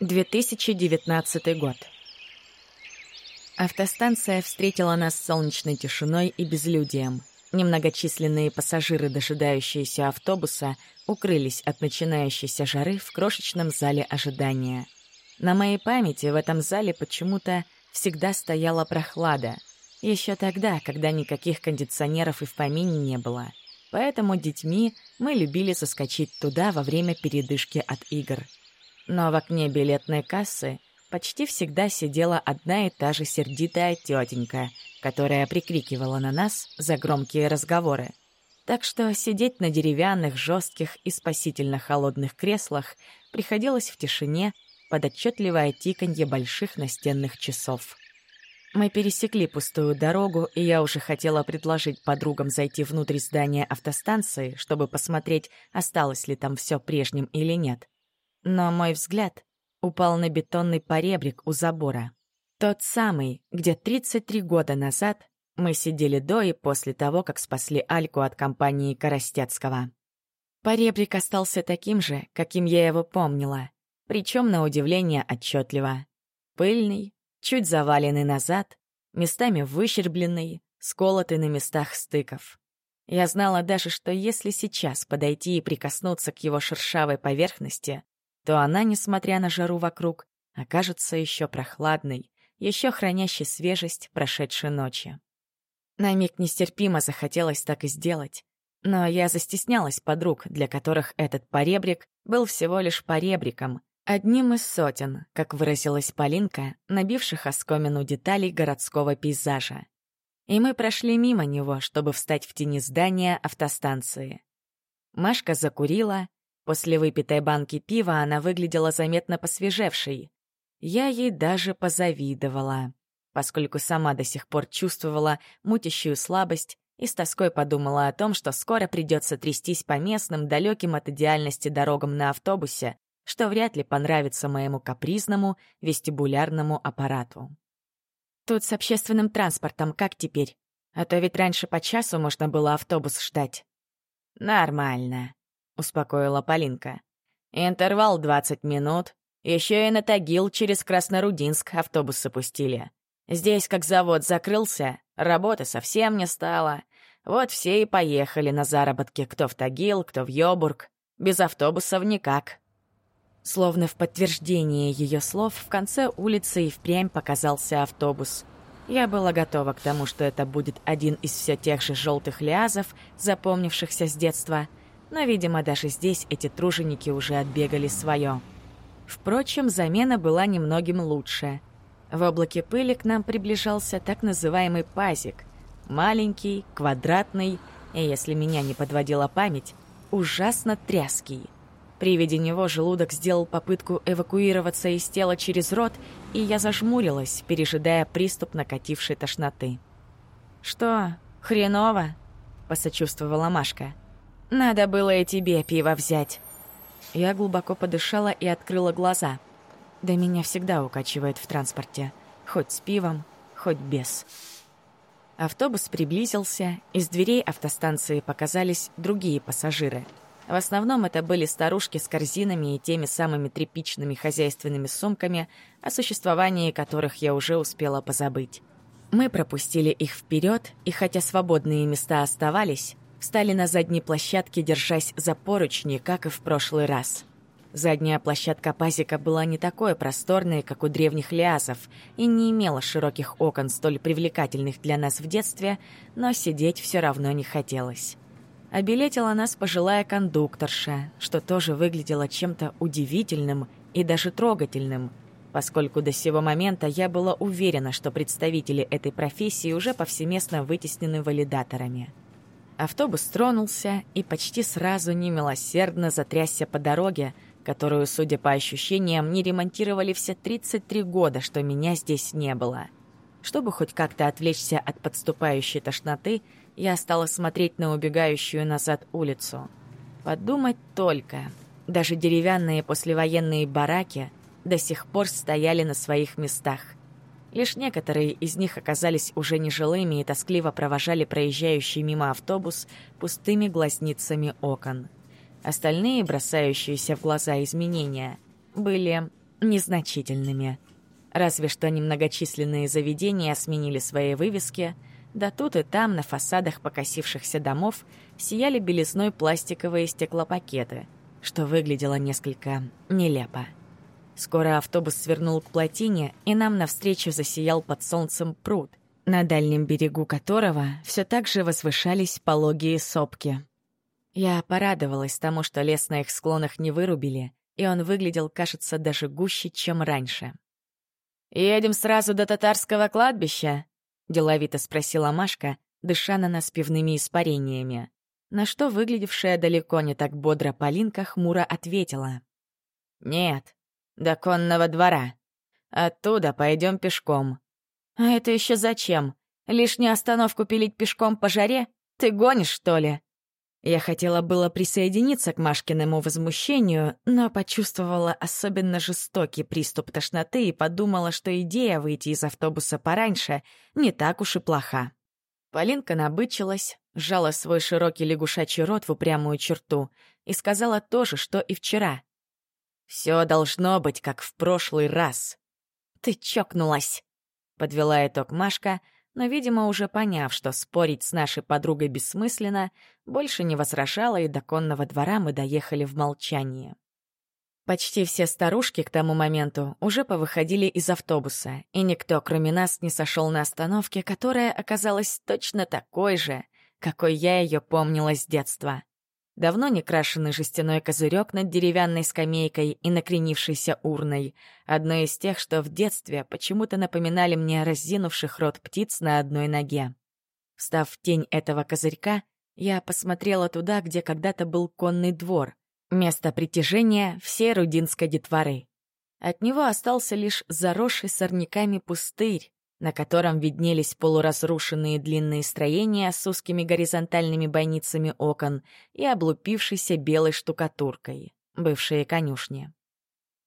2019 год. Автостанция встретила нас солнечной тишиной и безлюдием. Немногочисленные пассажиры, дожидающиеся автобуса, укрылись от начинающейся жары в крошечном зале ожидания. На моей памяти в этом зале почему-то всегда стояла прохлада. Еще тогда, когда никаких кондиционеров и в помине не было. Поэтому детьми мы любили соскочить туда во время передышки от игр — но в окне билетной кассы почти всегда сидела одна и та же сердитая тетенька, которая прикрикивала на нас за громкие разговоры. Так что сидеть на деревянных, жестких и спасительно холодных креслах приходилось в тишине под отчетливое тиканье больших настенных часов. Мы пересекли пустую дорогу, и я уже хотела предложить подругам зайти внутрь здания автостанции, чтобы посмотреть, осталось ли там все прежним или нет. Но мой взгляд упал на бетонный поребрик у забора. Тот самый, где 33 года назад мы сидели до и после того, как спасли Альку от компании Коростецкого. Поребрик остался таким же, каким я его помнила, причем на удивление отчетливо. Пыльный, чуть заваленный назад, местами выщербленный, сколотый на местах стыков. Я знала даже, что если сейчас подойти и прикоснуться к его шершавой поверхности, то она, несмотря на жару вокруг, окажется еще прохладной, еще хранящей свежесть прошедшей ночи. На миг нестерпимо захотелось так и сделать. Но я застеснялась подруг, для которых этот поребрик был всего лишь поребриком, одним из сотен, как выразилась Полинка, набивших оскомину деталей городского пейзажа. И мы прошли мимо него, чтобы встать в тени здания автостанции. Машка закурила, После выпитой банки пива она выглядела заметно посвежевшей. Я ей даже позавидовала, поскольку сама до сих пор чувствовала мутящую слабость и с тоской подумала о том, что скоро придется трястись по местным, далеким от идеальности дорогам на автобусе, что вряд ли понравится моему капризному вестибулярному аппарату. Тут с общественным транспортом как теперь? А то ведь раньше по часу можно было автобус ждать. Нормально успокоила Полинка. «Интервал 20 минут. Еще и на Тагил через Краснорудинск автобусы пустили. Здесь как завод закрылся, работы совсем не стало. Вот все и поехали на заработки, кто в Тагил, кто в Йобург. Без автобусов никак». Словно в подтверждение ее слов, в конце улицы и впрямь показался автобус. Я была готова к тому, что это будет один из все тех же желтых лиазов, запомнившихся с детства — но, видимо, даже здесь эти труженики уже отбегали свое. Впрочем, замена была немногим лучше. В облаке пыли к нам приближался так называемый пазик. Маленький, квадратный и, если меня не подводила память, ужасно тряский. При виде него желудок сделал попытку эвакуироваться из тела через рот, и я зажмурилась, пережидая приступ накатившей тошноты. «Что, хреново?» — посочувствовала Машка. Надо было и тебе пиво взять. Я глубоко подышала и открыла глаза. Да меня всегда укачивает в транспорте. Хоть с пивом, хоть без. Автобус приблизился, из дверей автостанции показались другие пассажиры. В основном это были старушки с корзинами и теми самыми тряпичными хозяйственными сумками, о существовании которых я уже успела позабыть. Мы пропустили их вперед, и хотя свободные места оставались, встали на задней площадке, держась за поручни, как и в прошлый раз. Задняя площадка пазика была не такой просторной, как у древних лиасов, и не имела широких окон, столь привлекательных для нас в детстве, но сидеть все равно не хотелось. Обилетила нас пожилая кондукторша, что тоже выглядело чем-то удивительным и даже трогательным, поскольку до сего момента я была уверена, что представители этой профессии уже повсеместно вытеснены валидаторами. Автобус тронулся и почти сразу немилосердно затрясся по дороге, которую, судя по ощущениям, не ремонтировали все 33 года, что меня здесь не было. Чтобы хоть как-то отвлечься от подступающей тошноты, я стала смотреть на убегающую назад улицу. Подумать только. Даже деревянные послевоенные бараки до сих пор стояли на своих местах. Лишь некоторые из них оказались уже нежилыми и тоскливо провожали проезжающий мимо автобус пустыми глазницами окон. Остальные, бросающиеся в глаза изменения, были незначительными. Разве что немногочисленные заведения сменили свои вывески, да тут и там на фасадах покосившихся домов сияли белесной пластиковые стеклопакеты, что выглядело несколько нелепо. Скоро автобус свернул к плотине, и нам навстречу засиял под солнцем пруд, на дальнем берегу которого все так же возвышались пологие сопки. Я порадовалась тому, что лес на их склонах не вырубили, и он выглядел, кажется, даже гуще, чем раньше. «Едем сразу до татарского кладбища?» — деловито спросила Машка, дыша на нас пивными испарениями. На что выглядевшая далеко не так бодро Полинка хмуро ответила. «Нет, до конного двора. Оттуда пойдем пешком». «А это еще зачем? Лишнюю остановку пилить пешком по жаре? Ты гонишь, что ли?» Я хотела было присоединиться к Машкиному возмущению, но почувствовала особенно жестокий приступ тошноты и подумала, что идея выйти из автобуса пораньше не так уж и плоха. Полинка набычилась, сжала свой широкий лягушачий рот в упрямую черту и сказала то же, что и вчера. «Все должно быть, как в прошлый раз». «Ты чокнулась», — подвела итог Машка, — но, видимо, уже поняв, что спорить с нашей подругой бессмысленно, больше не возражала, и до конного двора мы доехали в молчании. Почти все старушки к тому моменту уже повыходили из автобуса, и никто, кроме нас, не сошел на остановке, которая оказалась точно такой же, какой я ее помнила с детства давно не крашеный жестяной козырек над деревянной скамейкой и накренившейся урной, одно из тех, что в детстве почему-то напоминали мне разинувших рот птиц на одной ноге. Встав в тень этого козырька, я посмотрела туда, где когда-то был конный двор, место притяжения всей рудинской детворы. От него остался лишь заросший сорняками пустырь, на котором виднелись полуразрушенные длинные строения с узкими горизонтальными бойницами окон и облупившейся белой штукатуркой, бывшие конюшни.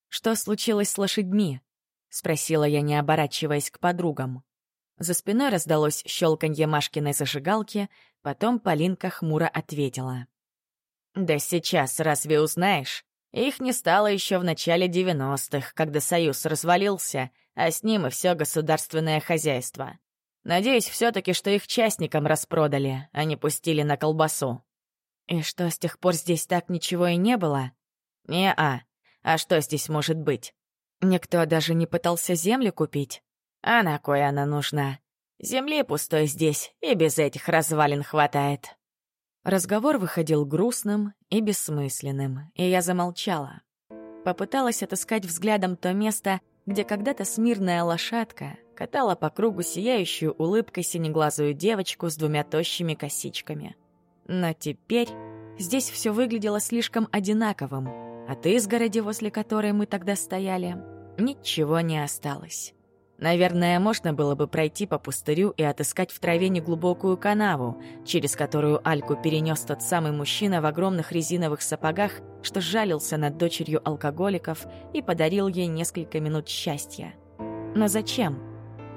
«Что случилось с лошадьми?» — спросила я, не оборачиваясь к подругам. За спиной раздалось щелканье Машкиной зажигалки, потом Полинка хмуро ответила. «Да сейчас разве узнаешь? Их не стало еще в начале девяностых, когда Союз развалился — а с ним и все государственное хозяйство. Надеюсь все-таки, что их частникам распродали, а не пустили на колбасу. И что, с тех пор здесь так ничего и не было? Не-а. А что здесь может быть? Никто даже не пытался землю купить? А на кой она нужна? Земли пустой здесь, и без этих развалин хватает. Разговор выходил грустным и бессмысленным, и я замолчала. Попыталась отыскать взглядом то место, где когда-то смирная лошадка катала по кругу сияющую улыбкой синеглазую девочку с двумя тощими косичками. Но теперь здесь все выглядело слишком одинаковым. От изгороди, возле которой мы тогда стояли, ничего не осталось. Наверное, можно было бы пройти по пустырю и отыскать в траве неглубокую канаву, через которую Альку перенес тот самый мужчина в огромных резиновых сапогах, что жалился над дочерью алкоголиков и подарил ей несколько минут счастья. Но зачем?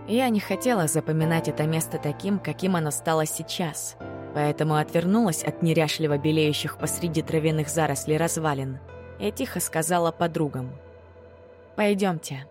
Я не хотела запоминать это место таким, каким оно стало сейчас, поэтому отвернулась от неряшливо белеющих посреди травяных зарослей развалин и тихо сказала подругам. «Пойдемте».